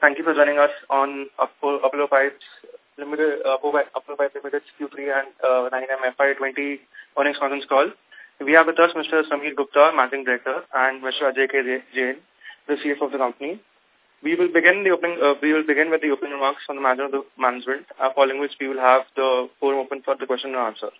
thank you for joining us on Apollo Pipes Limited, uh, Apollo Pipes Limited's Q3 and uh, 9M FY20 earnings conference call. We have with us Mr. Samir Gupta, Managing Director, and Mr. Ajay K. Jain, the CFO of the company. We will begin the opening. Uh, we will begin with the opening remarks from the manager of the management, uh, following which we will have the forum open for the question and answer.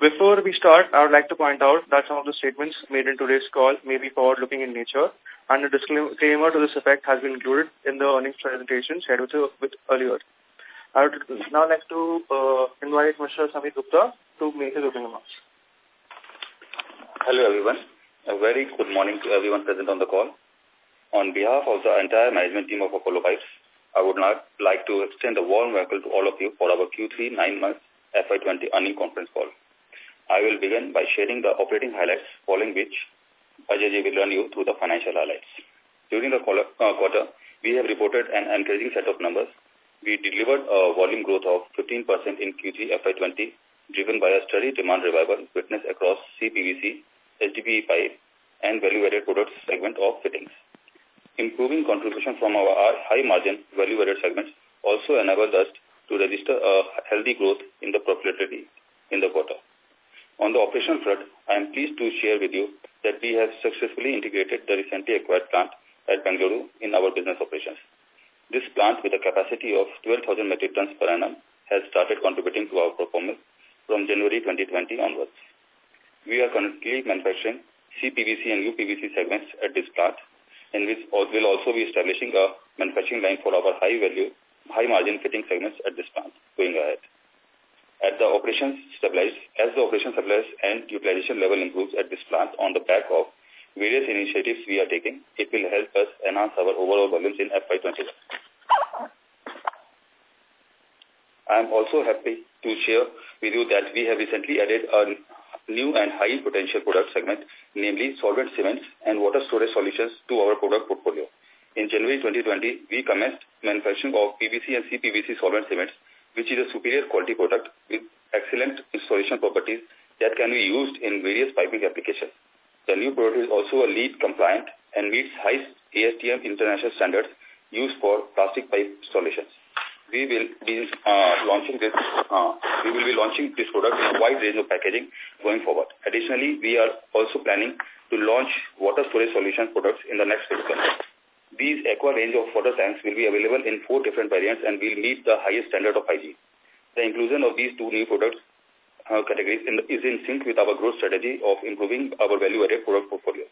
Before we start, I would like to point out that some of the statements made in today's call may be forward-looking in nature, and a disclaimer to this effect has been included in the earnings presentation shared with, you with earlier. I would now like to uh, invite Mr. Samir Gupta to make his opening remarks. Hello, everyone. A very good morning to everyone present on the call. On behalf of the entire management team of Apollo Pipes, I would not like to extend a warm welcome to all of you for our Q3 9 months FY20 earning conference call. I will begin by sharing the operating highlights, following which Ajay will run you through the financial highlights. During the uh, quarter, we have reported an encouraging set of numbers. We delivered a volume growth of 15% in Q3 FY20, driven by a steady demand revival witnessed across CPVC, HDPE pipe, and value-added products segment of fittings. Improving contribution from our high-margin value-added segments also enabled us to register a healthy growth in the profitability in the quarter. On the operational front, I am pleased to share with you that we have successfully integrated the recently acquired plant at Bengaluru in our business operations. This plant with a capacity of 12,000 metric tons per annum has started contributing to our performance from January 2020 onwards. We are currently manufacturing CPVC and UPVC segments at this plant and which will also be establishing a manufacturing line for our high-value, high-margin fitting segments at this plant going ahead. At the operations stabilize, as the operation stabilizes and utilization level improves at this plant on the back of various initiatives we are taking, it will help us enhance our overall volumes in FY21. I am also happy to share with you that we have recently added a new and high potential product segment, namely solvent cements and water storage solutions to our product portfolio. In January 2020, we commenced manufacturing of PVC and CPVC solvent cements, which is a superior quality product with excellent installation properties that can be used in various piping applications. The new product is also a LEED compliant and meets high ASTM international standards used for plastic pipe installations we will be uh, launching this uh, we will be launching this product in a wide range of packaging going forward. Additionally, we are also planning to launch water storage solution products in the next fiscal. These aqua range of water tanks will be available in four different variants and will meet the highest standard of hygiene. The inclusion of these two new products uh, categories in is in sync with our growth strategy of improving our value-added product portfolio.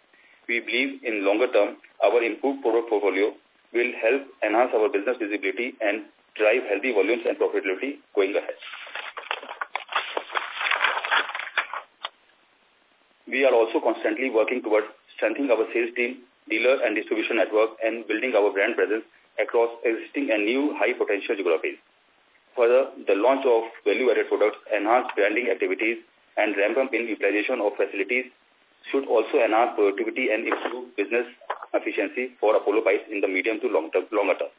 We believe in longer term, our improved product portfolio will help enhance our business visibility and drive healthy volumes and profitability going ahead. We are also constantly working towards strengthening our sales team, dealer and distribution network, and building our brand presence across existing and new high-potential geographies. Further, the launch of value-added products, enhanced branding activities, and ramp-up in utilization of facilities should also enhance productivity and improve business efficiency for Apollo Pipes in the medium to long term, longer term.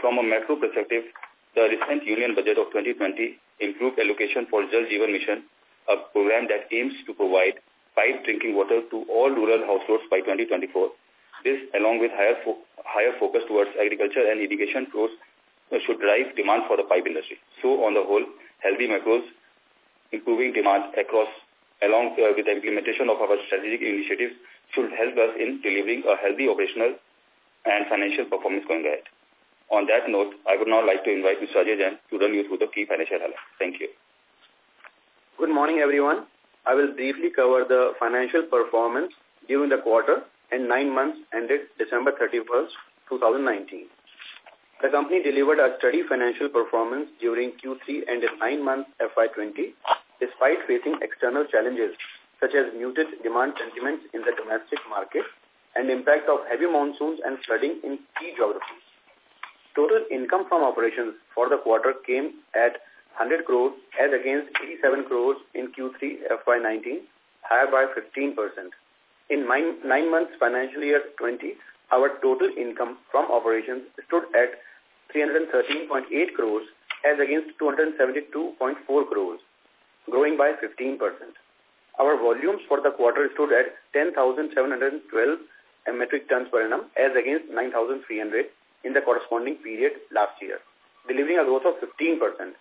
From a macro perspective, the recent Union Budget of 2020 improved allocation for Jal Jeevan Mission, a program that aims to provide piped drinking water to all rural households by 2024. This, along with higher fo higher focus towards agriculture and irrigation uh, should drive demand for the pipe industry. So, on the whole, healthy macros, improving demand across along uh, with the implementation of our strategic initiatives should help us in delivering a healthy operational and financial performance going ahead. On that note, I would now like to invite Mr. Ajay Jain to run you through the key financial highlights. Thank you. Good morning, everyone. I will briefly cover the financial performance during the quarter and nine months ended December 31st, 2019. The company delivered a steady financial performance during Q3 and nine months FY20, despite facing external challenges such as muted demand sentiments in the domestic market and impact of heavy monsoons and flooding in key geographies. Total income from operations for the quarter came at 100 crores as against 87 crores in Q3 FY19, higher by 15%. In nine, nine months financial year 20, our total income from operations stood at 313.8 crores as against 272.4 crores, growing by 15%. Our volumes for the quarter stood at 10,712 metric tons per annum as against 9,300 in the corresponding period last year, delivering a growth of 15%.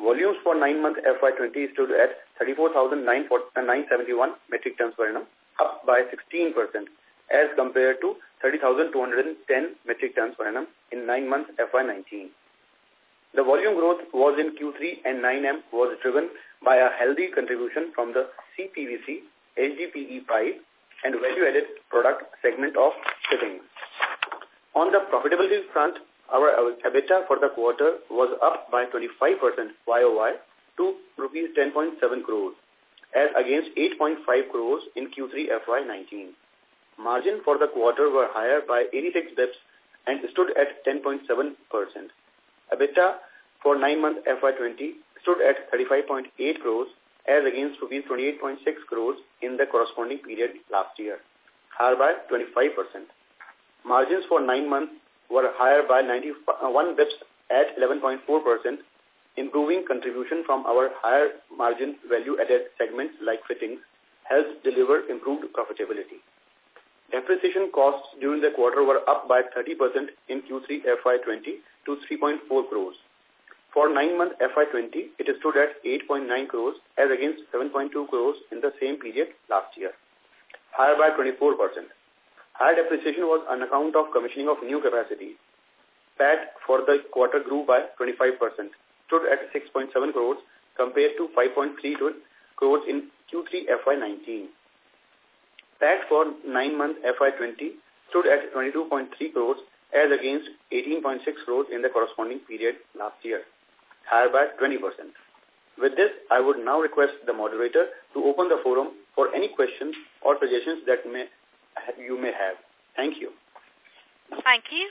Volumes for nine-month FY20 stood at 34,971 metric tons per annum, up by 16% as compared to 30,210 metric tons per annum in nine months FY19. The volume growth was in Q3 and 9M was driven by a healthy contribution from the CPVC, HDPE pipe and value-added product segment of fittings. On the profitability front, our EBITDA for the quarter was up by 25% YOY to rupees 10.7 crores as against 8.5 crores in Q3 FY19. Margin for the quarter were higher by 86 bps and stood at 10.7%. EBITDA for 9 month FY20 stood at 35.8 crores as against rupees 28.6 crores in the corresponding period last year, higher by 25%. Margins for 9 months were higher by 91 bps at 11.4%, improving contribution from our higher margin value-added segments like fittings helps deliver improved profitability. Depreciation costs during the quarter were up by 30% in Q3 FY20 to 3.4 crores. For 9-month FY20, it stood at 8.9 crores as against 7.2 crores in the same period last year, higher by 24%. Higher depreciation was on account of commissioning of new capacity. PAT for the quarter grew by 25%, stood at 6.7 crores compared to 5.3 crores in Q3 FY19. PAT for 9-month FY20 stood at 22.3 crores as against 18.6 crores in the corresponding period last year, higher by 20%. With this, I would now request the moderator to open the forum for any questions or suggestions that may you may have. Thank you. Thank you.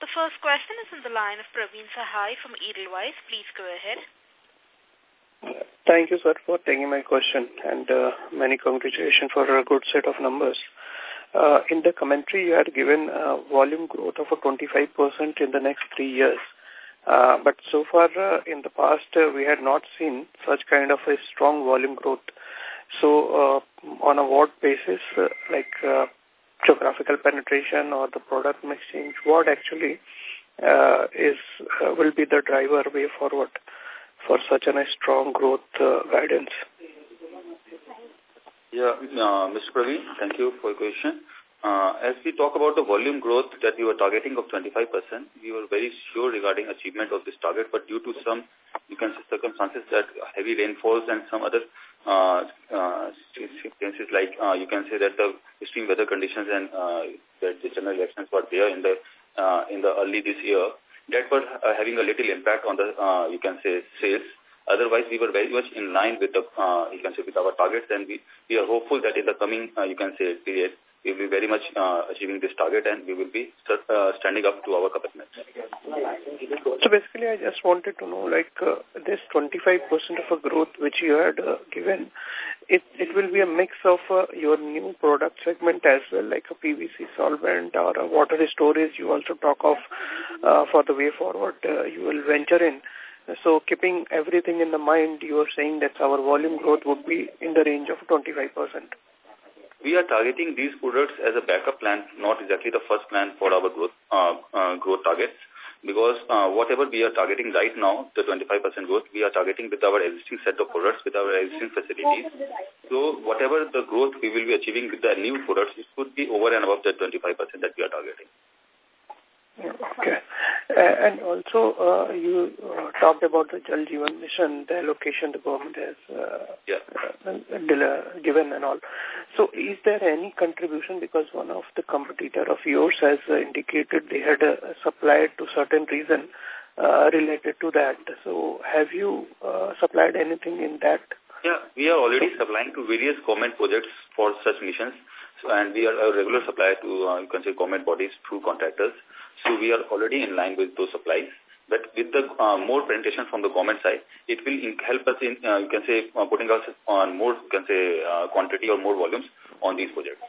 The first question is in the line of Praveen Sahai from Edelweiss. Please go ahead. Thank you, sir, for taking my question and uh, many congratulations for a good set of numbers. Uh, in the commentary, you had given uh, volume growth of a 25% in the next three years. Uh, but so far uh, in the past, uh, we had not seen such kind of a strong volume growth. So uh, on a what basis, uh, like uh, geographical penetration or the product mix change, what actually uh, is uh, will be the driver way forward for such a strong growth uh, guidance? Yeah, uh, Mr. Praveen, thank you for your question. Uh, as we talk about the volume growth that we were targeting of 25%, we were very sure regarding achievement of this target, but due to some you can say circumstances that heavy rainfalls and some other uh, uh, like uh, you can say that the extreme weather conditions and uh, that the general elections were there in the uh, in the early this year. That were uh, having a little impact on the uh, you can say sales. Otherwise, we were very much in line with the, uh, you can say, with our targets, and we, we are hopeful that in the coming, uh, you can say, period, we will be very much uh, achieving this target and we will be uh, standing up to our commitments. So basically, I just wanted to know, like, uh, this 25% of a growth which you had uh, given, it, it will be a mix of uh, your new product segment as well, like a PVC solvent or a water storage you also talk of uh, for the way forward uh, you will venture in. So keeping everything in the mind, you are saying that our volume growth would be in the range of 25%. We are targeting these products as a backup plan, not exactly the first plan for our growth uh, uh, growth targets. Because uh, whatever we are targeting right now, the 25% growth, we are targeting with our existing set of products, with our existing facilities. So whatever the growth we will be achieving with the new products, it could be over and above the 25% that we are targeting. Okay. Uh, and also, uh, you uh, talked about the Jal Jeevan Mission, the allocation the government has uh, yeah. uh, given and all. So is there any contribution because one of the competitor of yours has uh, indicated they had uh, supplied to certain reason uh, related to that. So have you uh, supplied anything in that Yeah, we are already supplying to various government projects for such missions, so, and we are a regular supplier to, uh, you can say, government bodies through contractors. So we are already in line with those supplies. But with the uh, more penetration from the government side, it will help us in, uh, you can say, uh, putting us on more, you can say, uh, quantity or more volumes on these projects.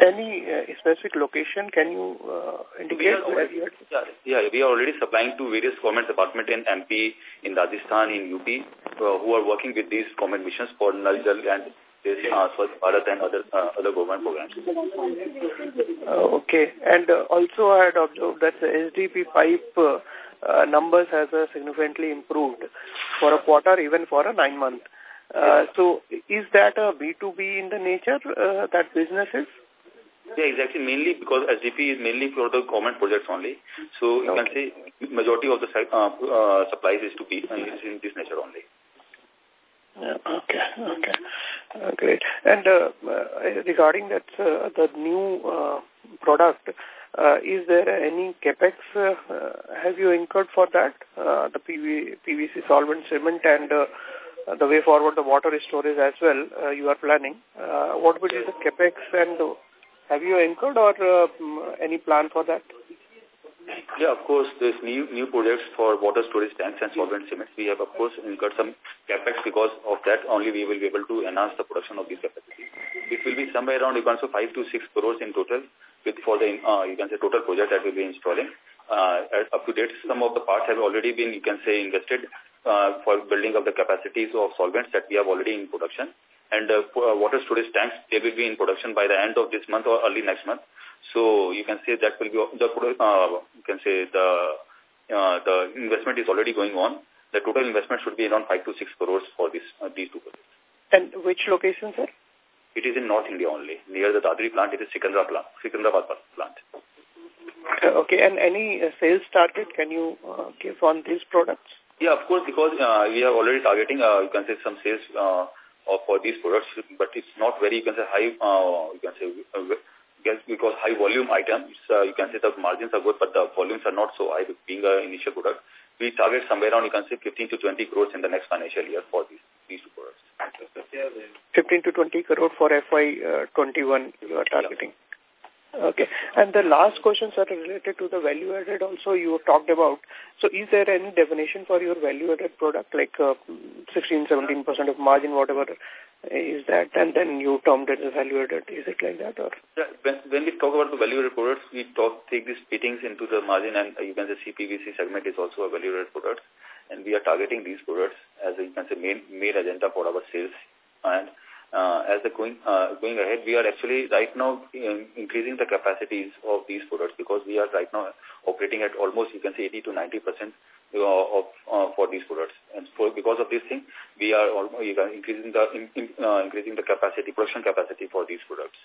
Any uh, specific location can you uh, indicate? Already, yeah, yeah, we are already supplying to various government departments in MP, in Rajasthan, in UP, uh, who are working with these government missions for Nal Jal and this uh, Swachh Bharat and other uh, other government programs. Uh, okay, and uh, also I had observed that the SDP pipe uh, uh, numbers has uh, significantly improved for a quarter, even for a nine month. Uh, so is that a B2B in the nature uh, that business is? Yeah, exactly. Mainly because SDP is mainly for the government projects only. So you okay. can say majority of the uh, uh, supplies is to be uh, is in this nature only. Okay, okay, uh, great. And uh, uh, regarding that, uh, the new uh, product, uh, is there any capex uh, have you incurred for that? Uh, the PV, PVC solvent cement and uh, the way forward the water storage as well uh, you are planning. Uh, what would be the capex and uh, have you incurred or uh, any plan for that? Yeah, of course, there's new new projects for water storage tanks and solvent cements. We have, of course, incurred some capex because of that only we will be able to enhance the production of these capacities. It will be somewhere around, you can say, 5 to 6 crores in total with for the, uh, you can say, total project that we'll be installing. Uh, up to date, some of the parts have already been, you can say, invested uh, for building up the capacities of solvents that we have already in production. And uh, water storage tanks, they will be in production by the end of this month or early next month. So you can say that will be the uh, you can say the uh, the investment is already going on. The total investment should be around five to six crores for this uh, these two projects. And which location, sir? It is in North India only. Near the Dadri plant, it is Sikandrabad plant. Sikandrabad plant. Uh, okay, and any uh, sales target can you uh, give on these products? Yeah, of course, because uh, we are already targeting, uh, you can say, some sales uh, for these products, but it's not very, you can say, high, uh, you can say, because high volume items, uh, you can say the margins are good, but the volumes are not so high being an initial product. We target somewhere around, you can say, 15 to 20 crores in the next financial year for these, these two products. 15 to 20 crore for FY21 uh, you are targeting. Okay. And the last questions are related to the value added also you talked about. So is there any definition for your value added product like uh, 16, 17% of margin, whatever is that, and then you termed it as value added. Is it like that or? Yeah, when, when we talk about the value added products, we talk, take these fittings into the margin and you can say CPVC segment is also a value added product. And we are targeting these products as you can say main, main agenda for our sales. And uh, as the going uh, going ahead, we are actually right now in, increasing the capacities of these products because we are right now operating at almost you can say 80 to 90 percent of uh, for these products. And for because of this thing, we are increasing the in, in, uh, increasing the capacity production capacity for these products.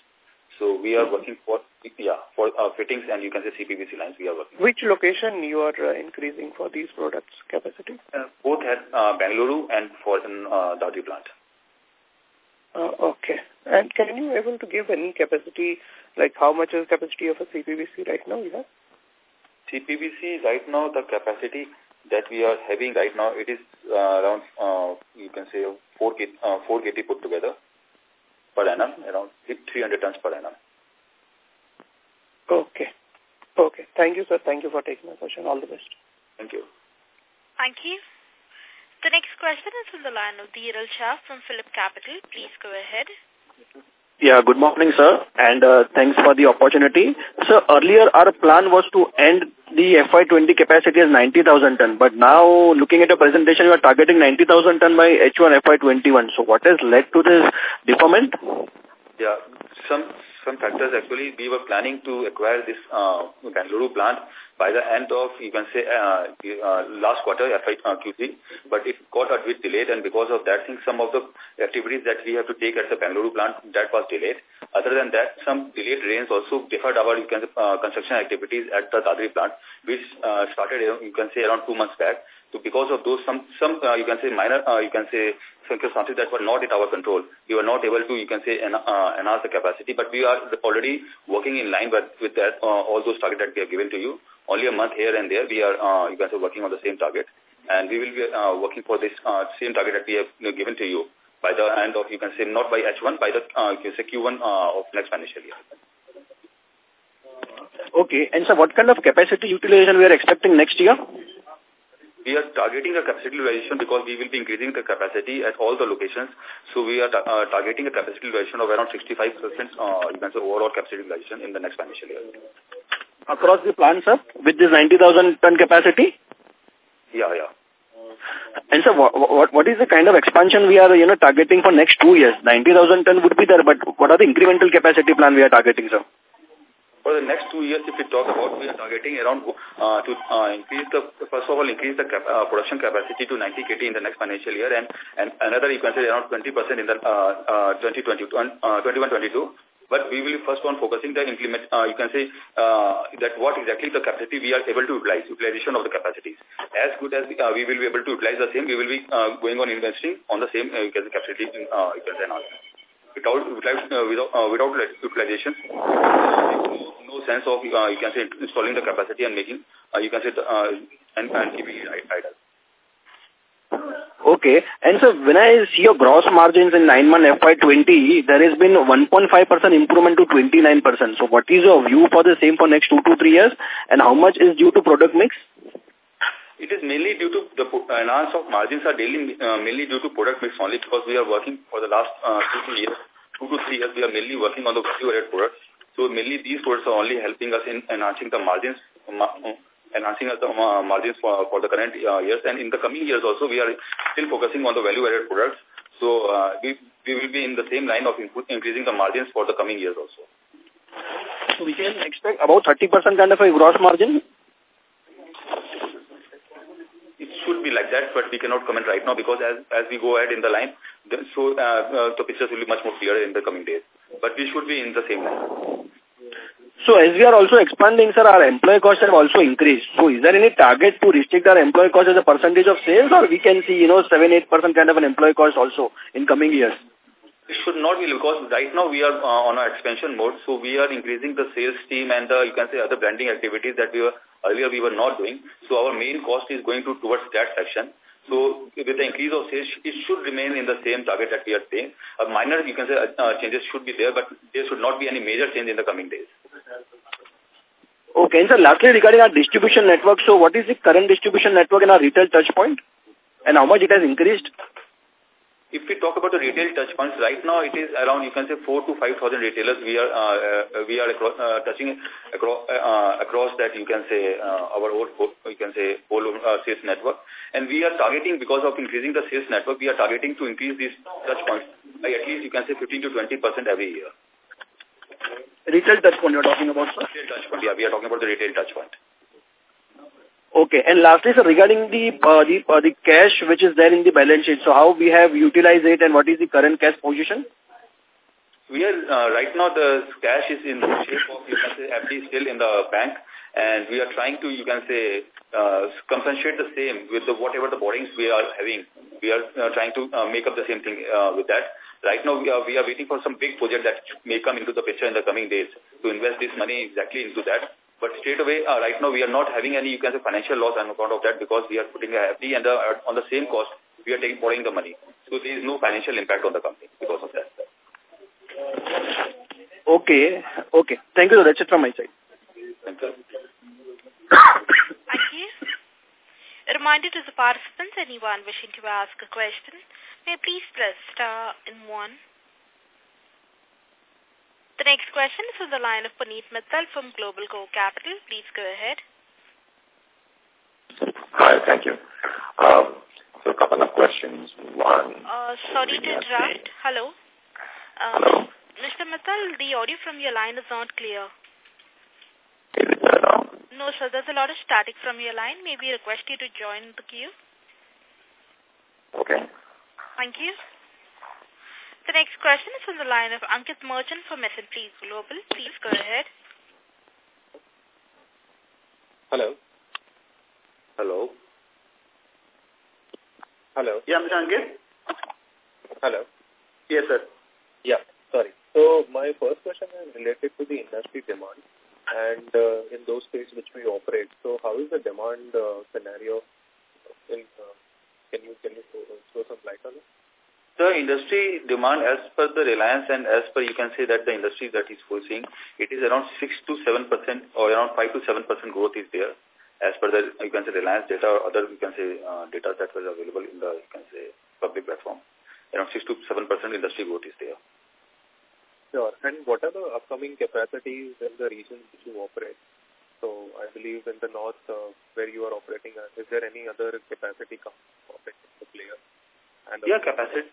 So we are working for yeah for uh, fittings and you can say CPVC lines. We are working. Which location you are uh, increasing for these products capacity? Uh, both at uh, Bangalore and for in uh, Dadri plant. Uh, okay. And can you able to give any capacity, like how much is capacity of a CPVC right now you have? CPVC right now, the capacity that we are having right now, it is uh, around, uh, you can say 4 KT, uh, 4 KT put together per annum, around 300 tons per annum. Okay. Okay. Thank you, sir. Thank you for taking my question. All the best. Thank you. Thank you. The next question is from the line of Dhiral Shah from Phillip Capital. Please go ahead. Yeah, good morning, sir, and uh, thanks for the opportunity. So earlier our plan was to end the FY20 capacity as 90,000 ton, but now looking at the presentation, you are targeting 90,000 ton by H1 FY21. So what has led to this deferment? Yeah, some some factors actually we were planning to acquire this uh, Bangalore plant by the end of, you can say, uh, uh, last quarter, FY, uh, Q3, but it got a bit delayed and because of that thing, some of the activities that we have to take at the Bangalore plant, that was delayed. Other than that, some delayed rains also deferred our, you can say, uh, construction activities at the Dadri plant, which uh, started, you can say, around two months back. So because of those, some, some uh, you can say, minor, uh, you can say, circumstances that were not in our control, we were not able to, you can say, uh, enhance the capacity, but we are already working in line with, with that, uh, all those targets that we have given to you. Only a month here and there, we are, uh, you can say, working on the same target. And we will be uh, working for this uh, same target that we have you know, given to you by the end of, you can say, not by H1, by the, uh, say Q1 uh, of next financial year. Okay. And so what kind of capacity utilization we are expecting next year? We are targeting a capacity utilization because we will be increasing the capacity at all the locations. So we are uh, targeting a capacity utilization of around 65%, uh, you can say overall capacity utilization in the next financial year. Across the plant, sir, with this 90,000 ton capacity? Yeah, yeah. And so what, what, what is the kind of expansion we are, you know, targeting for next two years? 90,000 ton would be there, but what are the incremental capacity plan we are targeting, sir? For the next two years, if we talk about, we are targeting around uh, to uh, increase the, first of all, increase the cap, uh, production capacity to 90 KT in the next financial year and, and another, you can say, around 20% in the uh, uh, 2022, uh, 21-22. But we will first on focusing the implement, uh, you can say uh, that what exactly the capacity we are able to utilize, utilization of the capacities. As good as we, uh, we will be able to utilize the same, we will be uh, going on investing on the same uh, capacity, uh, you can say enhancement without uh, without uh, without utilization, no, sense of uh, you can say installing the capacity and making uh, you can say uh, and, and keeping it idle. Okay. And so when I see your gross margins in 9-month FY20, there has been 1.5% improvement to 29%. So what is your view for the same for next 2 to 3 years? And how much is due to product mix? It is mainly due to the enhance of margins are daily, uh, mainly due to product mix only because we are working for the last uh, two, three years, two to three years, we are mainly working on the value-added products. So mainly these products are only helping us in enhancing the margins, enhancing the margins for, for the current uh, years. And in the coming years also, we are still focusing on the value-added products. So uh, we, we will be in the same line of increasing the margins for the coming years also. So we can expect about 30% kind of a gross margin it should be like that, but we cannot comment right now because as as we go ahead in the line, the, so uh, uh, the pictures will be much more clear in the coming days. But we should be in the same line. So as we are also expanding, sir, our employee costs have also increased. So is there any target to restrict our employee cost as a percentage of sales or we can see, you know, 7-8% kind of an employee cost also in coming years? It should not be because right now we are uh, on our expansion mode. So we are increasing the sales team and the, you can say other branding activities that we were earlier we were not doing. So our main cost is going to towards that section. So with the increase of sales, it should remain in the same target that we are saying. A minor, you can say, uh, changes should be there, but there should not be any major change in the coming days. Okay, and sir, lastly, regarding our distribution network, so what is the current distribution network in our retail touch point? And how much it has increased? If we talk about the retail touchpoints, right now it is around, you can say, four to 5,000 retailers we are uh, uh, we are across, uh, touching across, uh, across that, you can say, uh, our whole, you can say, whole uh, sales network. And we are targeting, because of increasing the sales network, we are targeting to increase these touchpoints by at least, you can say, 15 to 20% every year. Retail touchpoint you're talking about, sir? Retail touch point, yeah, we are talking about the retail touch point. Okay. And lastly, sir, regarding the uh, the uh, the cash which is there in the balance sheet, so how we have utilized it and what is the current cash position? We are uh, right now the cash is in the shape of you can say FD still in the bank, and we are trying to you can say uh, compensate the same with the whatever the borrowings we are having. We are uh, trying to uh, make up the same thing uh, with that. Right now we are we are waiting for some big project that may come into the picture in the coming days to invest this money exactly into that. But straight away, uh, right now we are not having any, you can say, financial loss on account of that because we are putting a FD and the, uh, on the same cost, we are taking borrowing the money. So there is no financial impact on the company because of that. Okay. Okay. Thank you. That's it from my side. Thank you. Thank you. A reminder to the participants, anyone wishing to ask a question, may please press star and one. The next question is from the line of Puneet Mittal from Global Go Capital. Please go ahead. Hi, thank you. Um, so a couple of questions. One. Uh, sorry to interrupt. Hello. Uh, Hello. Mr. Mittal, the audio from your line is not clear. Is it better now? No, sir. There's a lot of static from your line. Maybe request you to join the queue. Okay. Thank you. The next question is from the line of Ankit Merchant from S&P Global. Please go ahead. Hello. Hello. Hello. Yeah, Mr. Ankit? Hello. Yes, sir. Yeah, sorry. So my first question is related to the industry demand and uh, in those states which we operate. So how is the demand uh, scenario? In, uh, can you can you throw, throw some light on it? The industry demand as per the Reliance and as per you can say that the industry that is foreseeing, it is around 6 to 7% or around 5 to 7% growth is there as per the, you can say Reliance data or other, you can say uh, data that was available in the, you can say public platform. Around 6 to 7% industry growth is there. Sure. And what are the upcoming capacities in the regions which you operate? So I believe in the north uh, where you are operating, uh, is there any other capacity coming the player? And yeah, capacity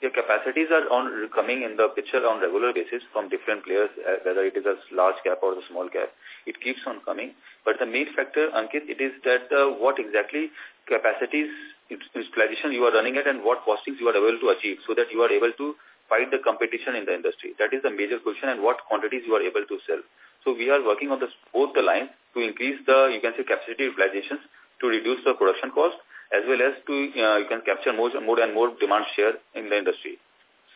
your capacities are on coming in the picture on regular basis from different players, uh, whether it is a large cap or the small cap. It keeps on coming. But the main factor, Ankit, it is that uh, what exactly capacities utilization you are running at and what costings you are able to achieve so that you are able to fight the competition in the industry. That is the major question and what quantities you are able to sell. So we are working on the, both the lines to increase the, you can say, capacity utilizations to reduce the production cost as well as to uh, you can capture more, more and more demand share in the industry.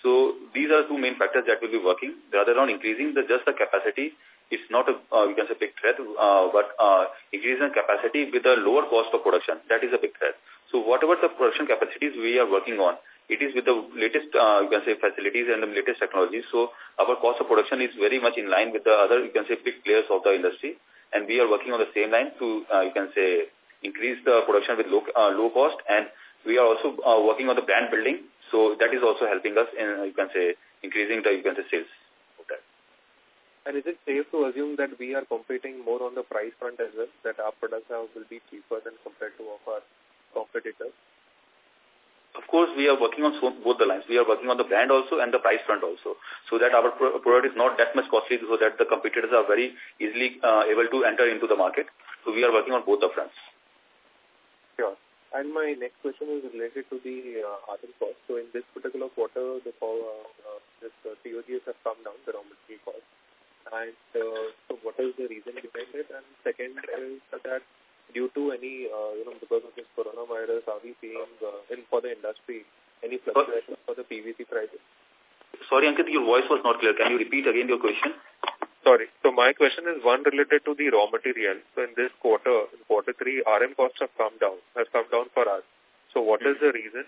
So these are two main factors that will be working. The other than increasing the just the capacity, it's not a uh, you can say big threat, uh, but uh, increasing capacity with a lower cost of production that is a big threat. So whatever the production capacities we are working on, it is with the latest uh, you can say facilities and the latest technologies. So our cost of production is very much in line with the other you can say big players of the industry, and we are working on the same line to uh, you can say increase the production with low, uh, low cost and we are also uh, working on the brand building. So that is also helping us in, you can say, increasing the, you can say, sales. And is it safe to assume that we are competing more on the price front as well, that our products are, will be cheaper than compared to our competitors? Of course, we are working on so, both the lines. We are working on the brand also and the price front also, so that our pro product is not that much costly, so that the competitors are very easily uh, able to enter into the market. So we are working on both the fronts. And my next question is related to the uh, RM cost. So in this particular quarter, the uh, uh, this uh, COGS have come down, the raw material cost. And uh, so what is the reason behind it? And second is that due to any, uh, you know, because of this coronavirus, are we seeing uh, in for the industry any fluctuations for the PVC prices? Sorry, Ankit, your voice was not clear. Can you repeat again your question? Sorry. So my question is one related to the raw material. So in this quarter, in quarter three, RM costs have come down, has come down for us. So what is the reason?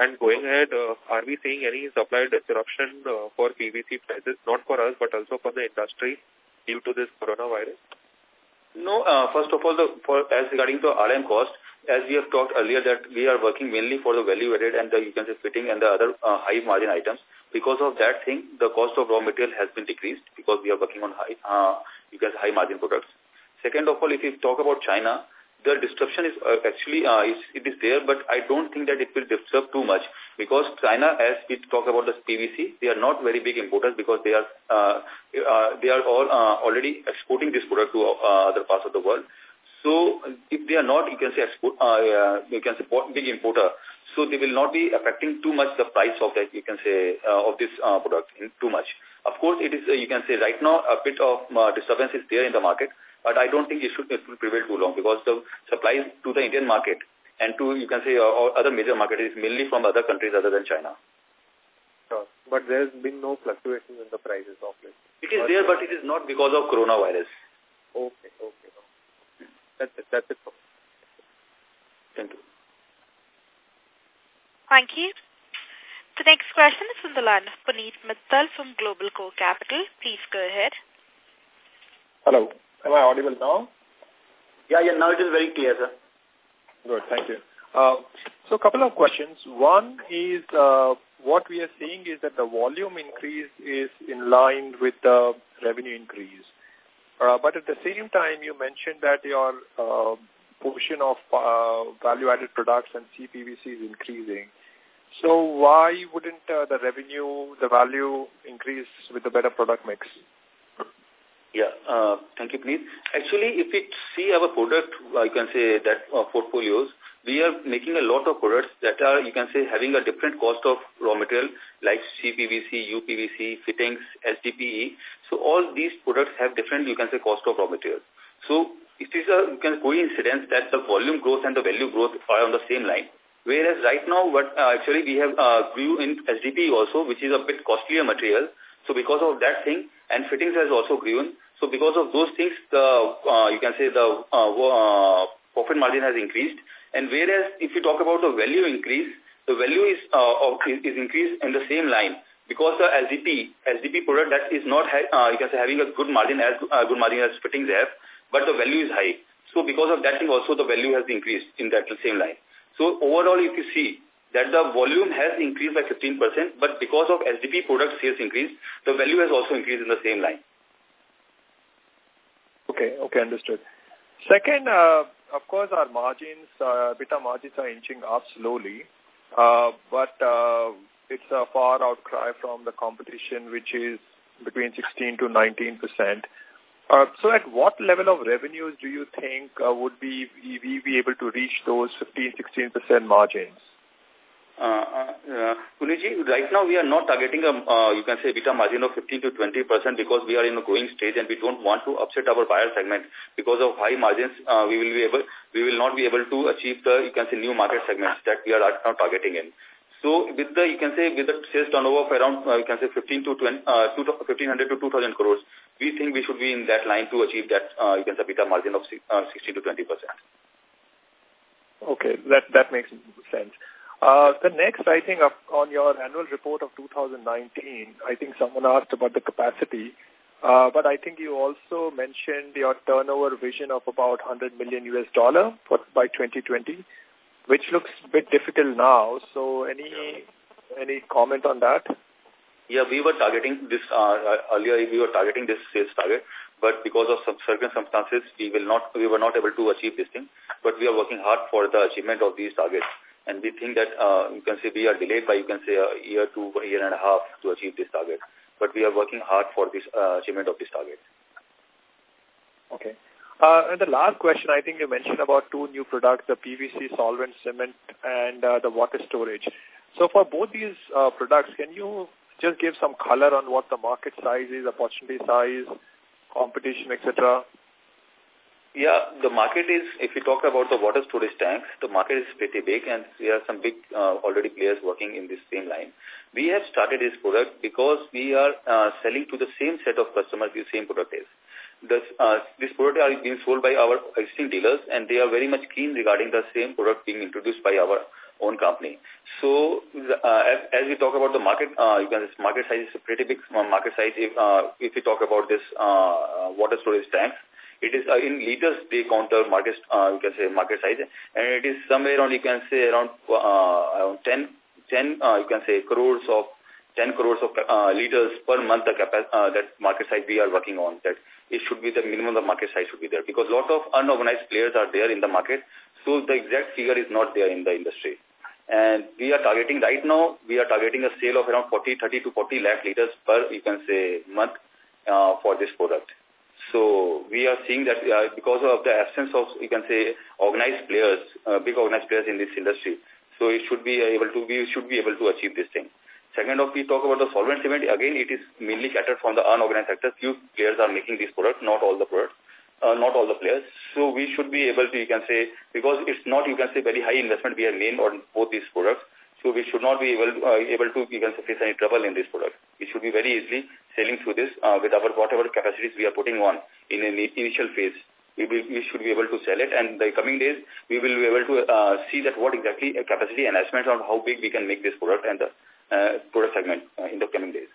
And going ahead, uh, are we seeing any supply disruption uh, for PVC prices, not for us, but also for the industry due to this coronavirus? No, uh, first of all, the, for, as regarding the RM cost, as we have talked earlier that we are working mainly for the value added and the, you can say, fitting and the other uh, high margin items. Because of that thing, the cost of raw material has been decreased because we are working on high, uh, you say high margin products. Second of all, if you talk about China, the disruption is uh, actually, uh, is, it is there, but I don't think that it will disrupt too much because China, as we talk about the PVC, they are not very big importers because they are, uh, uh, they are all uh, already exporting this product to uh, other parts of the world. So if they are not, you can say, export, uh, uh, you can say big importer, so they will not be affecting too much the price of that, you can say, uh, of this uh, product in too much. Of course, it is, uh, you can say right now a bit of uh, disturbance is there in the market, but I don't think it should it will prevail too long because the supply to the Indian market and to, you can say, uh, other major market is mainly from other countries other than China. Sure. But there's been no fluctuation in the prices of it. It is there, but it is not because of coronavirus. Okay, okay. That's it. That's it. Thank you. Thank you. The next question is from the line of Puneet Mittal from Global Core Capital. Please go ahead. Hello. Am I audible now? Yeah, yeah, now it is very clear, sir. Good, thank you. Uh, so a couple of questions. One is uh, what we are seeing is that the volume increase is in line with the revenue increase. Uh, but at the same time, you mentioned that your uh, portion of uh, value-added products and CPVC is increasing. So why wouldn't uh, the revenue, the value increase with the better product mix? Yeah, uh, thank you, please. Actually, if we see our product, uh, you can say that uh, portfolios, we are making a lot of products that are, you can say, having a different cost of raw material like CPVC, UPVC, fittings, HDPE. So all these products have different, you can say, cost of raw material. So it is a coincidence that the volume growth and the value growth are on the same line. Whereas right now, what uh, actually we have uh, grew in SDP also, which is a bit costlier material. So because of that thing, and fittings has also grown. So because of those things, the uh, you can say the uh, uh, profit margin has increased. And whereas if you talk about the value increase, the value is, uh, is increased in the same line because the SDP, SDP product that is not, uh, you can say, having a good margin as uh, good margin as fittings have, but the value is high. So because of that thing also the value has increased in that same line. So overall, if you see that the volume has increased by 15%, but because of SDP product sales increase, the value has also increased in the same line. Okay, okay, understood. Second, uh, of course, our margins, uh, EBITDA margins are inching up slowly, uh, but uh, it's a far outcry from the competition, which is between 16 to 19 percent. Uh, so at what level of revenues do you think uh, would be we be able to reach those 15, 16 percent margins? Uh, uh, right now we are not targeting a, you can say, EBITDA margin of 15 to 20 percent because we are in a growing stage and we don't want to upset our buyer segment because of high margins. We will be able, we will not be able to achieve the, you can say, new market segments that we are now targeting in. So with the, you can say, with the sales turnover of around, uh, you can say, 15 to 20, uh, 1500 to 2000 crores, we think we should be in that line to achieve that, uh, you can say, EBITDA margin of uh, 16 to 20 percent. Okay, that that makes sense. Uh, the next, I think, on your annual report of 2019, I think someone asked about the capacity, uh, but I think you also mentioned your turnover vision of about 100 million US dollar for, by 2020, which looks a bit difficult now. So any any comment on that? Yeah, we were targeting this, uh, earlier we were targeting this sales target, but because of some circumstances, we will not, we were not able to achieve this thing, but we are working hard for the achievement of these targets and we think that uh, you can say we are delayed by you can say a year to a year and a half to achieve this target. But we are working hard for this uh, achievement of this target. Okay. Uh, and the last question, I think you mentioned about two new products, the PVC solvent cement and uh, the water storage. So for both these uh, products, can you just give some color on what the market size is, opportunity size, competition, etc.? Yeah, the market is, if we talk about the water storage tanks, the market is pretty big and there are some big uh, already players working in this same line. We have started this product because we are uh, selling to the same set of customers the same product is. This, uh, this product are being sold by our existing dealers and they are very much keen regarding the same product being introduced by our own company. So uh, as, we talk about the market, uh, you can market size is a pretty big market size. If uh, if we talk about this uh, water storage tanks, it is uh, in liters they counter market, uh, you can say market size, and it is somewhere around, you can say around, uh, around 10, 10 uh, you can say crores of 10 crores of uh, liters per month the uh, that market size we are working on that it should be the minimum the market size should be there because a lot of unorganized players are there in the market so the exact figure is not there in the industry and we are targeting right now we are targeting a sale of around 40 30 to 40 lakh liters per you can say month uh, for this product so we are seeing that uh, because of the absence of, you can say, organized players, uh, big organized players in this industry, so it should be able to, we should be able to achieve this thing. Second of, we talk about the solvent cement, again, it is mainly catered from the unorganized sector. Few players are making this product, not all the products. Uh, not all the players. So we should be able to, you can say, because it's not, you can say, very high investment we have made on both these products. So we should not be able uh, able to you can say, face any trouble in this product. We should be very easily selling through this uh, with our whatever capacities we are putting on in an initial phase. We, will, we should be able to sell it and the coming days we will be able to uh, see that what exactly a capacity enhancement on how big we can make this product and the uh, product segment uh, in the coming days.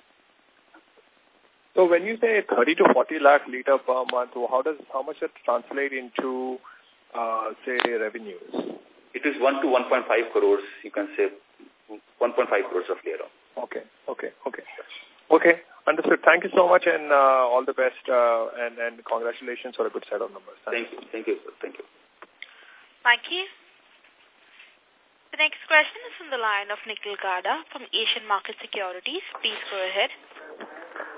So when you say 30 to 40 lakh liter per month, how does how much that translate into, uh, say, revenues? It is 1 to 1.5 crores, you can say 1.5 crores of lira. Okay, okay, okay. Okay, understood. Thank you so much and uh, all the best uh, and, and congratulations for a good set of numbers. Thank, you. Thank you, sir. Thank you. Thank you. The next question is from the line of Nikhil Gada from Asian Market Securities. Please go ahead.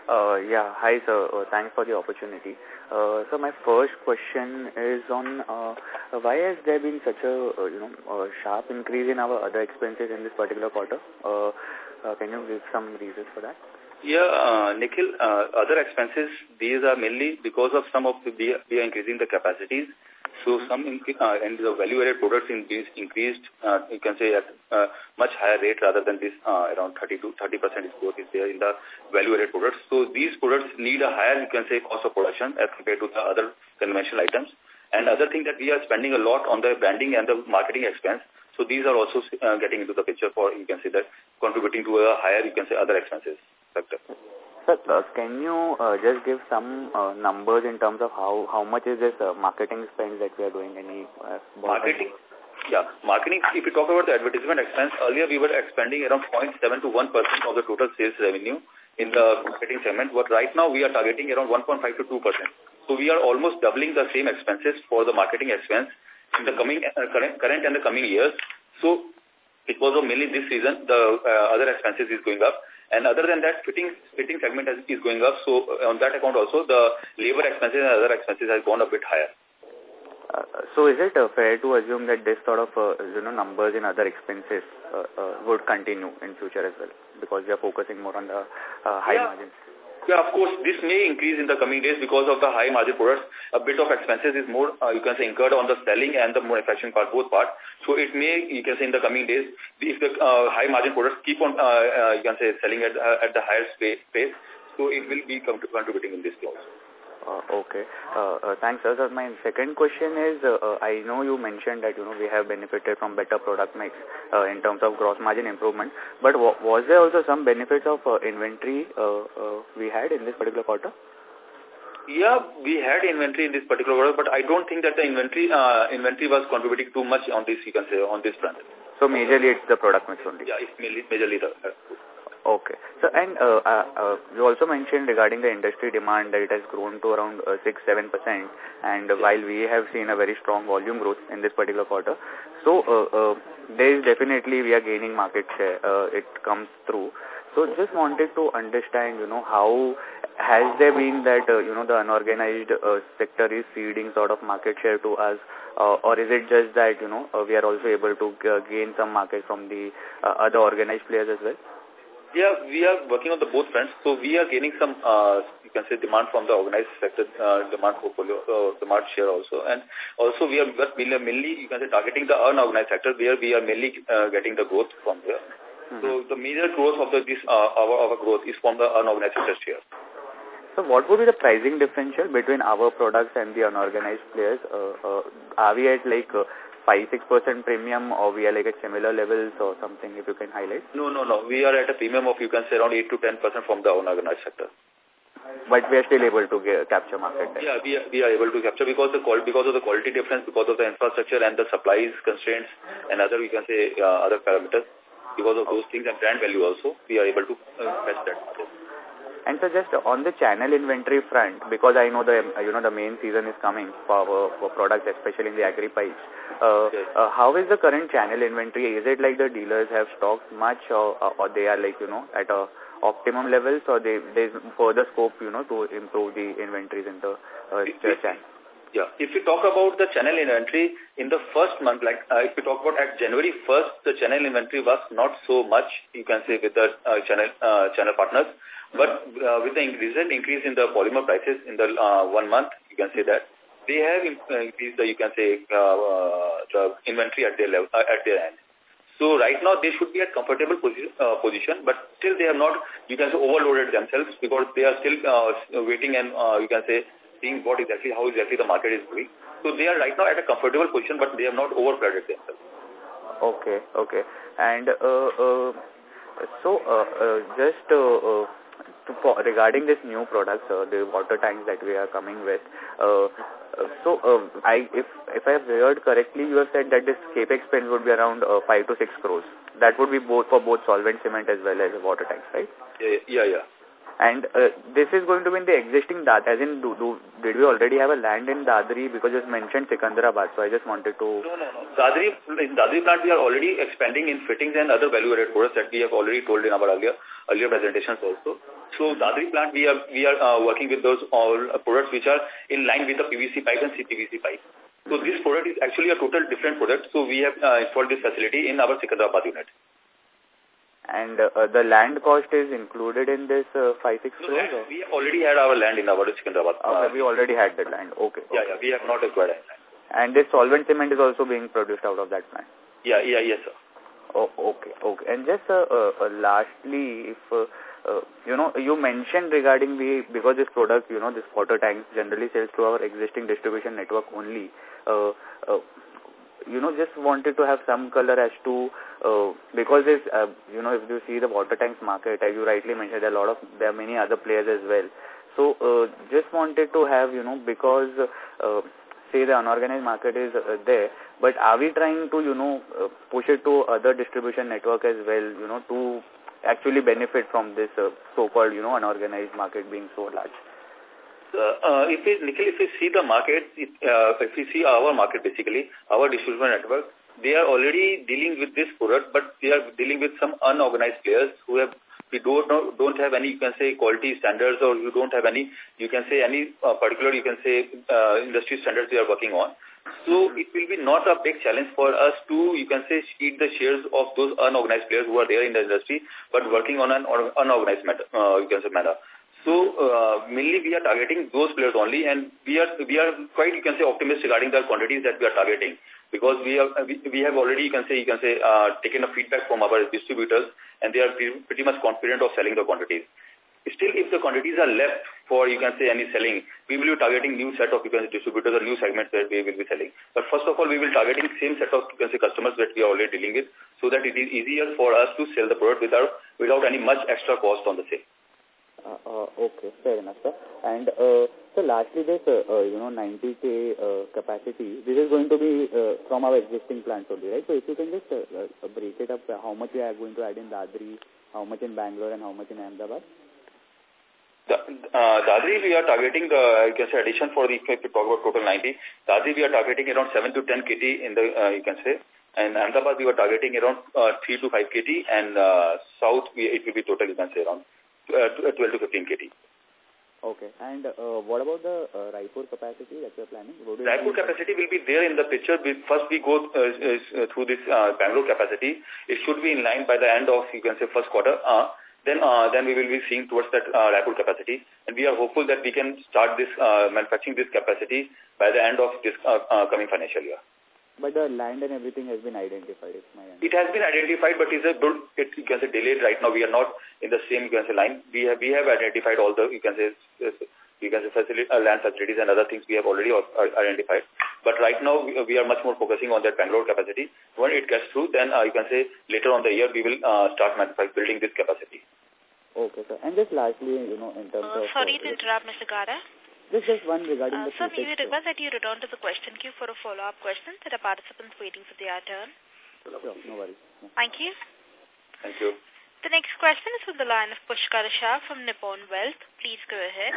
Uh, yeah, hi sir. Uh, thanks for the opportunity. Uh, so my first question is on uh, why has there been such a uh, you know uh, sharp increase in our other expenses in this particular quarter? Uh, uh, can you give some reasons for that? Yeah, uh, Nikhil, uh, other expenses, these are mainly because of some of the, we are increasing the capacities. So some, uh, and the value-added products in these increased, uh, you can say at uh, much higher rate rather than this uh, around 30 to 30% growth is there in the value-added products. So these products need a higher, you can say, cost of production as compared to the other conventional items. And other thing that we are spending a lot on the branding and the marketing expense. So these are also uh, getting into the picture for, you can say that, contributing to a higher, you can say, other expenses factor. Sir, uh, can you uh, just give some uh, numbers in terms of how, how much is this uh, marketing spend that we are doing? Any uh, Marketing? Yeah, marketing, if you talk about the advertisement expense, earlier we were expending around 0.7 to 1% of the total sales revenue in the marketing segment, but right now we are targeting around 1.5 to 2%. So we are almost doubling the same expenses for the marketing expense in the coming uh, current, current and the coming years. So because of mainly this season, the uh, other expenses is going up. And other than that, fitting fitting segment has, is going up. So uh, on that account also, the labor expenses and other expenses has gone a bit higher. Uh, so is it uh, fair to assume that this sort of uh, you know numbers in other expenses uh, uh, would continue in future as well because we are focusing more on the uh, high yeah. margins? Yeah, of course, this may increase in the coming days because of the high margin products. A bit of expenses is more, uh, you can say, incurred on the selling and the manufacturing part, both part. So it may, you can say, in the coming days, if the uh, high margin products keep on, uh, uh, you can say, selling at, uh, at the higher pace, so it will be contributing in this also. Uh, okay. Uh, uh, thanks, sir. sir. My second question is, uh, uh, I know you mentioned that, you know, we have benefited from better product mix uh, in terms of gross margin improvement, but was there also some benefits of uh, inventory uh, uh, we had in this particular quarter? Yeah, we had inventory in this particular quarter, but I don't think that the inventory uh, inventory was contributing too much on this, you can say, on this front. So majorly it's the product mix only? Yeah, it's mainly, majorly the... Uh, Okay. So, and uh, uh, uh, you also mentioned regarding the industry demand that it has grown to around uh, 6-7%. And uh, while we have seen a very strong volume growth in this particular quarter, so uh, there is definitely we are gaining market share. It comes through. So just wanted to understand, you know, how has there been that, you know, the unorganized sector is ceding sort of market share to us uh, or is it just that, you know, uh, we are also able to gain some market from the uh, other organized players as well? Yeah, we are working on the both fronts. So we are gaining some, uh, you can say, demand from the organized sector, uh, demand portfolio, uh, demand share also. And also we are, mainly, you can say, targeting the unorganized sector where we are mainly uh, getting the growth from there. Mm -hmm. So the major growth of the, this, uh, our, our growth is from the unorganized sector share. So what would be the pricing differential between our products and the unorganized players? Uh, uh, are we at like uh, 5-6% premium or we are like at similar levels or something if you can highlight? No, no, no. We are at a premium of you can say around 8 to 10% from the unorganized sector. But we are still able to get, capture market then. Yeah, we are, we are able to capture because the because of the quality difference, because of the infrastructure and the supplies constraints and other, we can say, uh, other parameters. Because of those things and brand value also, we are able to uh, fetch that market. And so just on the channel inventory front, because I know the you know the main season is coming for for products, especially in the agri pipes. Uh, uh, how is the current channel inventory? Is it like the dealers have stocked much, or or they are like you know at a optimum levels, or they there's further scope you know to improve the inventories in the, uh, the channel? Yeah. If you talk about the channel inventory, in the first month, like uh, if you talk about at January 1st, the channel inventory was not so much, you can say, with the uh, channel uh, channel partners. But uh, with the recent increase in the polymer prices in the uh, one month, you can say that they have increased the, you can say, uh, uh, inventory at their level, uh, at their end. So right now they should be at comfortable position, uh, position, but still they have not, you can say, overloaded themselves because they are still uh, waiting and uh, you can say seeing what exactly, how exactly the market is doing. So they are right now at a comfortable position, but they have not overflooded themselves. Okay, okay. And uh, uh, so uh, uh, just uh, uh, regarding this new products, uh, the water tanks that we are coming with, uh, so uh, I if if I have heard correctly, you have said that this capex spend would be around uh, five to six crores. That would be both for both solvent cement as well as water tanks, right? Yeah, yeah, yeah. And uh, this is going to be in the existing Dad, as in, do, do, did we already have a land in Dadri? Because you mentioned Sikandrabad, so I just wanted to... No, no, no. Dadri, in Dadri plant, we are already expanding in fittings and other value-added products that we have already told in our earlier earlier presentations also. So Dadri plant, we are we are uh, working with those all uh, products which are in line with the PVC pipe and CPVC pipe. So this product is actually a total different product. So we have uh, installed this facility in our Sikandrabad unit. And uh, the land cost is included in this uh, 5-6 crores? No, we already had our land in our Sikandrabad. Okay, we already had the land. Okay. Yeah, okay. yeah, we have not acquired any land. And this solvent cement is also being produced out of that plant? Yeah, yeah, yes, sir. Oh, okay, okay. And just uh, uh, uh, lastly, if, uh, uh, you know, you mentioned regarding the, because this product, you know, this water tanks generally sells to our existing distribution network only. Uh, uh, you know, just wanted to have some color as to, uh, because if, uh, you know, if you see the water tanks market, as you rightly mentioned, there are a lot of, there are many other players as well. So, uh, just wanted to have, you know, because, uh, say the unorganized market is uh, there, but are we trying to, you know, uh, push it to other distribution network as well, you know, to actually benefit from this uh, so-called, you know, unorganized market being so large? Uh, if we, Nikhil, if we see the market, it, uh, if we see our market basically, our distribution network, they are already dealing with this product, but they are dealing with some unorganized players who have we don't know, don't have any you can say quality standards or you don't have any you can say any uh, particular you can say uh, industry standards they are working on. So it will be not a big challenge for us to you can say eat the shares of those unorganized players who are there in the industry but working on an unorganized matter, uh, you can say manner. So uh, mainly we are targeting those players only, and we are we are quite you can say optimistic regarding the quantities that we are targeting because we have we, we have already you can say you can say uh, taken a feedback from our distributors, and they are pretty much confident of selling the quantities. Still, if the quantities are left for, you can say, any selling, we will be targeting new set of, you can say, distributors or new segments that we will be selling. But first of all, we will targeting same set of, you can say, customers that we are already dealing with so that it is easier for us to sell the product without, without any much extra cost on the sale. Uh, uh, okay, fair enough, sir. And uh, so lastly, this, uh, uh, you know, 90K uh, capacity, this is going to be from our existing plants only, right? So if you can just break it up, how much we are going to add in Dadri, how much in Bangalore, and how much in Ahmedabad? The, Dadri, we are targeting the, you can say, addition for the, if you talk about total 90, Dadri, we are targeting around 7 to 10 KT in the, you can say, and Ahmedabad, we were targeting around uh, 3 to 5 KT, and South, we, it will be total, you can say, around uh, 12 to 15 KT. Okay. And uh, what about the uh, Raipur capacity that you're planning? Raipur capacity will be there in the picture. We, first, we go uh, uh, through this uh, Bangalore capacity. It should be in line by the end of, you can say, first quarter. Uh, then uh, then we will be seeing towards that uh, Raipur capacity. And we are hopeful that we can start this uh, manufacturing this capacity by the end of this uh, uh, coming financial year. But the land and everything has been identified. It's my it has been identified, but it's a good, it, you can say delayed right now. We are not in the same, you can say, line. We have, we have identified all the, you can say, you can say facility, uh, land facilities and other things we have already identified. But right now, we, we are much more focusing on that Bangalore capacity. When it gets through, then uh, you can say later on the year, we will uh, start building this capacity. Okay, sir. And just lastly, you know, in terms uh, of... Sorry to interrupt, Mr. Gara. Just, just one regarding uh, the... Sir, we would request that you return to the question queue for a follow-up question. There are participants waiting for their turn. Sure, no worries. Yeah. Thank you. Thank you. The next question is from the line of Pushkar Shah from Nippon Wealth. Please go ahead.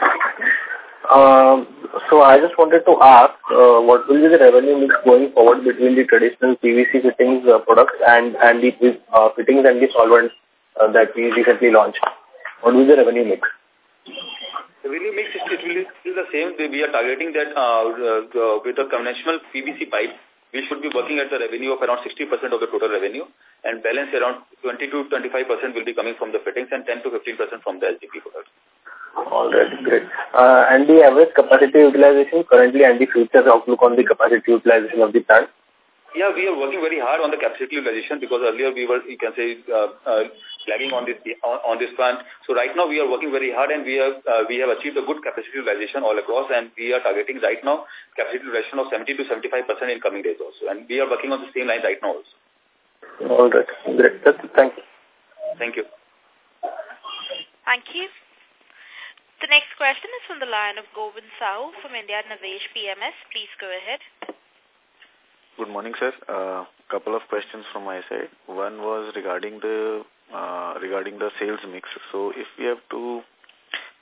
Um, so I just wanted to ask, uh, what will be the revenue mix going forward between the traditional PVC fittings uh, products and, and the uh, fittings and the solvents uh, that we recently launched? What will be the revenue mix? The revenue mix it will be the same. We are targeting that uh, uh, with the conventional PVC pipe, we should be working at the revenue of around 60% of the total revenue and balance around 20 to 25% will be coming from the fittings and 10 to 15% from the LGP products. All right, great. Uh, and the average capacity utilization currently and the future outlook on the capacity utilization of the plant? Yeah, we are working very hard on the capacity utilization because earlier we were, you can say, uh, uh, lagging on this on, on, this plant. So right now we are working very hard and we have uh, we have achieved a good capacity utilization all across and we are targeting right now capacity utilization of 70 to 75 percent in coming days also. And we are working on the same line right now also. All right, great. That's it. Thank you. Thank you. Thank you. The next question is from the line of Govind Sahu from IndiaNivesh PMS. Please go ahead. Good morning, sir. A uh, couple of questions from my side. One was regarding the uh, regarding the sales mix. So, if we have to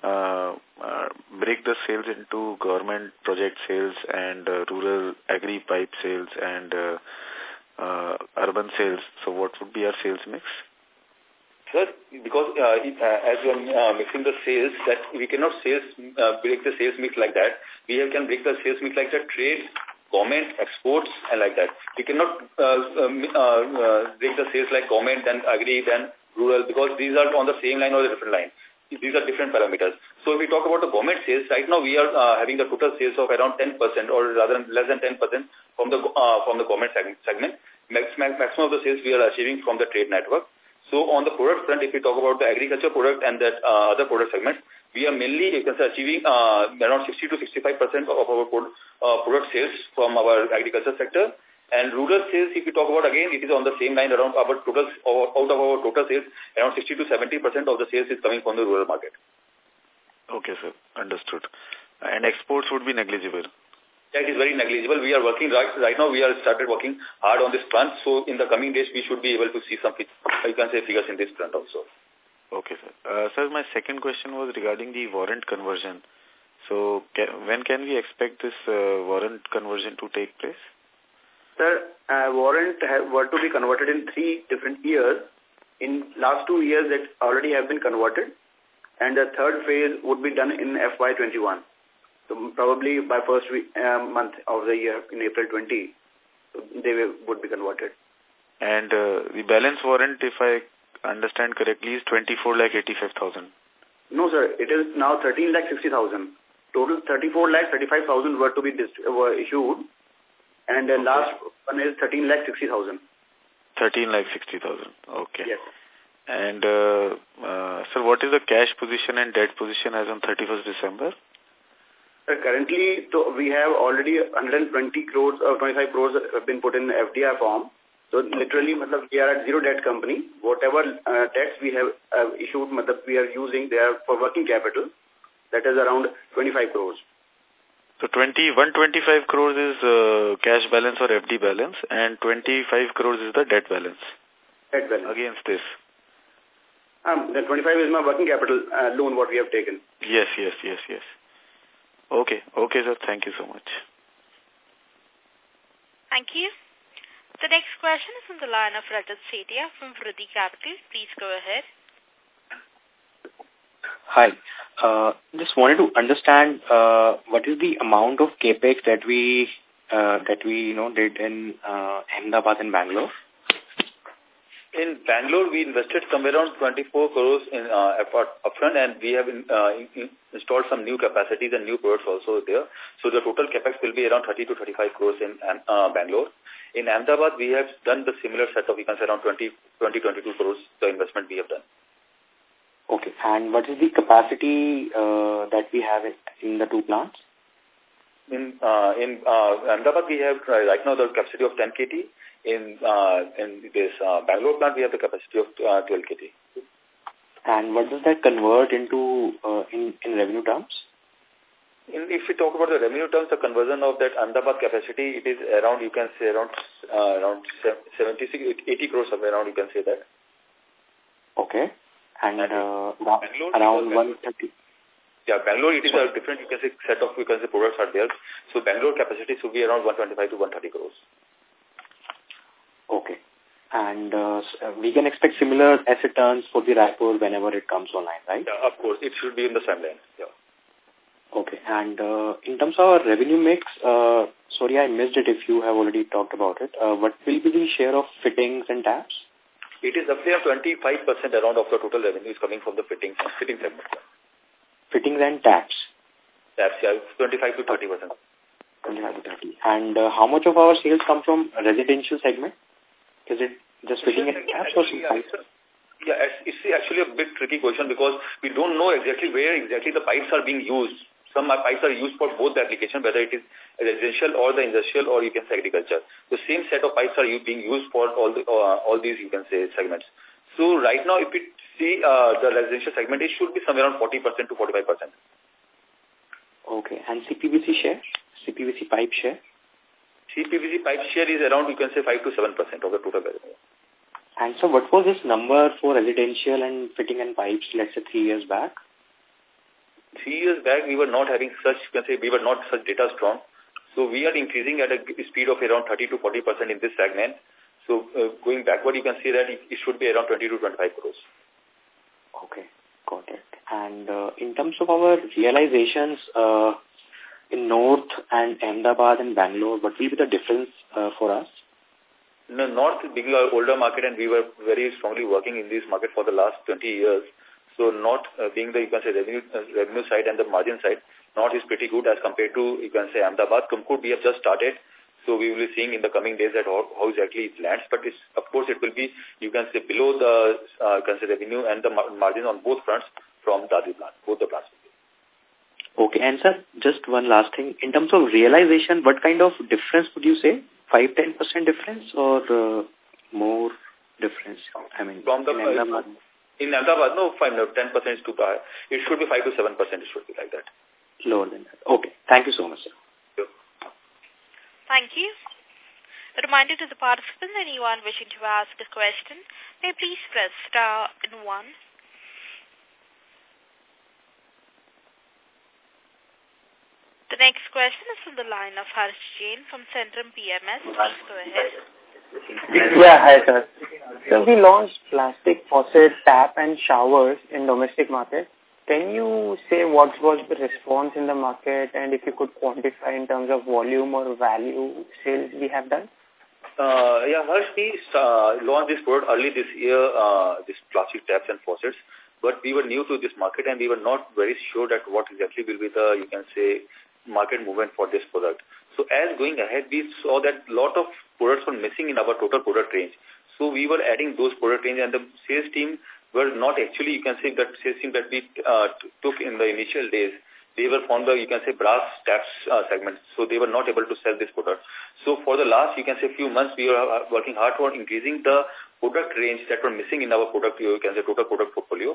uh, uh, break the sales into government project sales and uh, rural agri pipe sales and uh, uh, urban sales, so what would be our sales mix? Sir, because uh, uh, as we are uh, mixing the sales, that we cannot sales uh, break the sales mix like that. We have, can break the sales mix like that trade, government, exports, and like that. We cannot uh, uh, uh, break the sales like government, then agri, then rural, because these are on the same line or the different line. These are different parameters. So if we talk about the government sales, right now we are uh, having the total sales of around 10% or rather than less than 10% from the uh, from the government segment. Max, maximum of the sales we are achieving from the trade network. So on the product front, if we talk about the agriculture product and that uh, other product segments, we are mainly you can say, achieving uh, around 60 to 65 percent of our uh, product sales from our agriculture sector, And rural sales, if you talk about again, it is on the same line around our total, out of our total sales, around 60 to 70% of the sales is coming from the rural market. Okay, sir. Understood. And exports would be negligible? That is very negligible. We are working right, right now. We are started working hard on this front. So in the coming days, we should be able to see some, you can say figures in this front also. Okay, sir. Uh, sir, my second question was regarding the warrant conversion. So can, when can we expect this uh, warrant conversion to take place? Sir, uh, warrant have, were to be converted in three different years. In last two years, that already have been converted. And the third phase would be done in FY21. So probably by first week, uh, month of the year, in April 20, they will, would be converted. And uh, the balance warrant, if I understand correctly, is 24 lakh 85,000. No, sir. It is now 13 lakh 60,000. Total 34 lakh 35,000 were to be were issued and the okay. last one is 13 lakh 60,000. 13 lakh 60,000. Okay. Yes. And, uh, uh, sir, what is the cash position and debt position as on 31st December? Uh, currently, so we have already 120 crores or 25 crores have been put in FDR form. So literally, we are at zero debt company. Whatever uh, debts we have uh, issued, we are using, they are for working capital. That is around 25 crores. So 20, 125 crores is uh, cash balance or FD balance and 25 crores is the debt balance. Debt balance. Against this. Um, the 25 is my working capital uh, loan what we have taken. Yes, yes, yes, yes. Okay, okay sir, thank you so much. Thank you. The next question is from the line of Rajat Setia from Vriddhi Capital. Please go ahead. Hi. Uh, just wanted to understand uh, what is the amount of capex that we uh, that we you know did in uh, Ahmedabad and Bangalore. In Bangalore, we invested somewhere around 24 crores in uh, upfront, and we have in, uh, in, installed some new capacities and new products also there. So the total capex will be around 30 to 35 crores in uh, Bangalore. In Ahmedabad, we have done the similar set of, you can say around 20, 20 22 crores, the investment we have done. Okay. And what is the capacity uh, that we have in, the two plants? In uh, in uh, Ahmedabad, we have uh, right now the capacity of 10 KT. In uh, in this uh, Bangalore plant, we have the capacity of uh, 12 KT. And what does that convert into uh, in in revenue terms? In, if we talk about the revenue terms, the conversion of that Ahmedabad capacity, it is around, you can say around uh, around 76, 80 crores somewhere around, you can say that. Okay and, and uh, around 130. Yeah, Bangalore, it is a different, you can say, set of, you can say, products are there. So Bangalore capacity should be around 125 to 130 crores. Okay. And uh, uh, we can expect similar asset turns for the Raipur whenever it comes online, right? Yeah, of course. It should be in the same line. Yeah. Okay. And uh, in terms of our revenue mix, uh, sorry, I missed it if you have already talked about it. Uh, what will be the share of fittings and taps? It is roughly 25% around of the total revenue is coming from the fittings, fitting segment. Fittings and taps? Taps, yeah, 25 to 30%. 25 to 30. And uh, how much of our sales come from residential segment? Is it just fitting and taps or yeah, yeah, it's actually a bit tricky question because we don't know exactly where exactly the pipes are being used some pipes are used for both the application, whether it is residential or the industrial or you can say agriculture. The same set of pipes are being used for all the uh, all these you can say segments. So right now, if you see uh, the residential segment, it should be somewhere around 40% to 45%. Okay. And CPVC share? CPVC pipe share? CPVC pipe share is around, you can say, 5 to 7% of the total revenue. And so what was this number for residential and fitting and pipes, let's say, three years back? Three years back, we were not having such, you can say, we were not such data strong. So we are increasing at a speed of around 30 to 40% in this segment. So uh, going backward, you can see that it, it, should be around 20 to 25 crores. Okay, got it. And uh, in terms of our realizations uh, in North and Ahmedabad and Bangalore, what will be the difference uh, for us? No, North being our older market and we were very strongly working in this market for the last 20 years. So not uh, being the, you can say, revenue, uh, revenue side and the margin side, not is pretty good as compared to, you can say, Ahmedabad. Tumkur, we have just started. So we will be seeing in the coming days that how, how exactly it lands. But it's, of course, it will be, you can say, below the, uh, you can say, revenue and the margin on both fronts from Dadri plant, both the plants. Okay. And sir, just one last thing. In terms of realization, what kind of difference would you say 5-10% difference or uh, more difference? I mean, from the Ahmedabad? In Ahmedabad, no, 5, no, 10% is too high. It should be 5 to 7%, it should be like that. Lower than that. Okay. Thank you so much, sir. Thank you. A reminder to the participants, anyone wishing to ask a question, may please press star and one. The next question is from the line of Harsh Jain from Centrum PMS. Please go ahead. Yeah, hi sir. So we launched plastic faucet, tap and showers in domestic market. Can you say what was the response in the market and if you could quantify in terms of volume or value sales we have done? Uh, yeah, Harsh, we uh, launched this product early this year, uh, this plastic taps and faucets, but we were new to this market and we were not very sure that what exactly will be the, you can say, market movement for this product. So as going ahead, we saw that a lot of products were missing in our total product range. So we were adding those product range and the sales team were not actually, you can say that sales team that we uh, took in the initial days, they were from the, you can say, brass taps uh, segment. So they were not able to sell this product. So for the last, you can say, few months, we were uh, working hard for increasing the product range that were missing in our product, you can say, total product portfolio.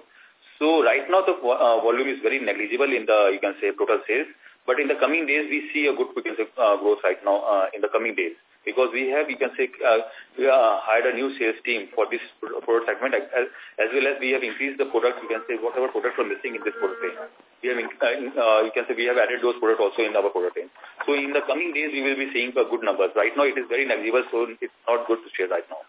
So right now the uh, volume is very negligible in the, you can say, total sales. But in the coming days, we see a good uh, growth right now uh, in the coming days. Because we have, you can say, uh, we uh, hired a new sales team for this product segment as, as well as we have increased the product, you can say, whatever products are missing in this product range. We have, uh, you can say, we have added those products also in our product range. So in the coming days, we will be seeing uh, good numbers. Right now, it is very negligible, so it's not good to share right now.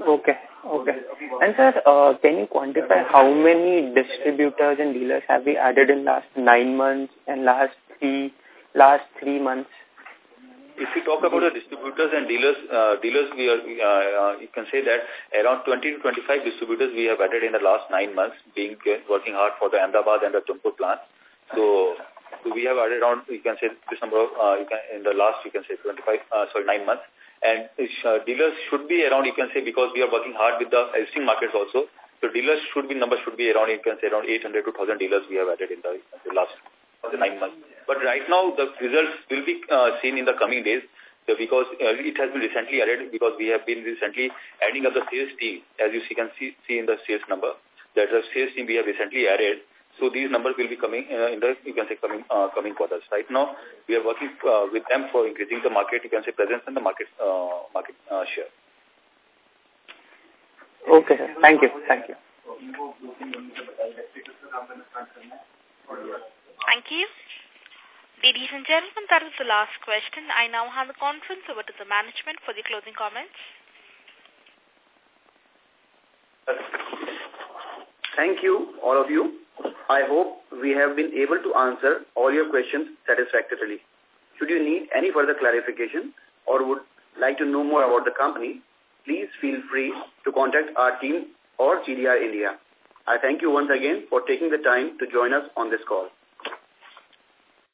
Okay, okay. And sir, uh, can you quantify how many distributors and dealers have we added in last nine months and last three last three months? If we talk about the distributors and dealers, uh, dealers we are, uh, uh, you can say that around 20 to 25 distributors we have added in the last nine months, being uh, working hard for the Ahmedabad and the Tumkur plant. So, so we have added around, you can say this number of, uh, you can, in the last, you can say 25, uh, sorry, nine months. And uh, dealers should be around, you can say, because we are working hard with the existing markets also. So dealers should be, number should be around, you can say, around 800 to 1,000 dealers we have added in the, in the last the nine months. But right now, the results will be uh, seen in the coming days so because uh, it has been recently added because we have been recently adding up the sales team, as you see, can see, see in the sales number. That the sales team we have recently added. So these numbers will be coming uh, in the, you can say, coming uh, coming quarters. Right now, we are working uh, with them for increasing the market, you can say, presence and the market uh, market uh, share. Okay, sir. Thank you. Thank you. Thank you. Ladies and gentlemen, that is the last question. I now hand the conference over to the management for the closing comments. Thank you, all of you. I hope we have been able to answer all your questions satisfactorily. Should you need any further clarification or would like to know more about the company, please feel free to contact our team or CDR India. I thank you once again for taking the time to join us on this call.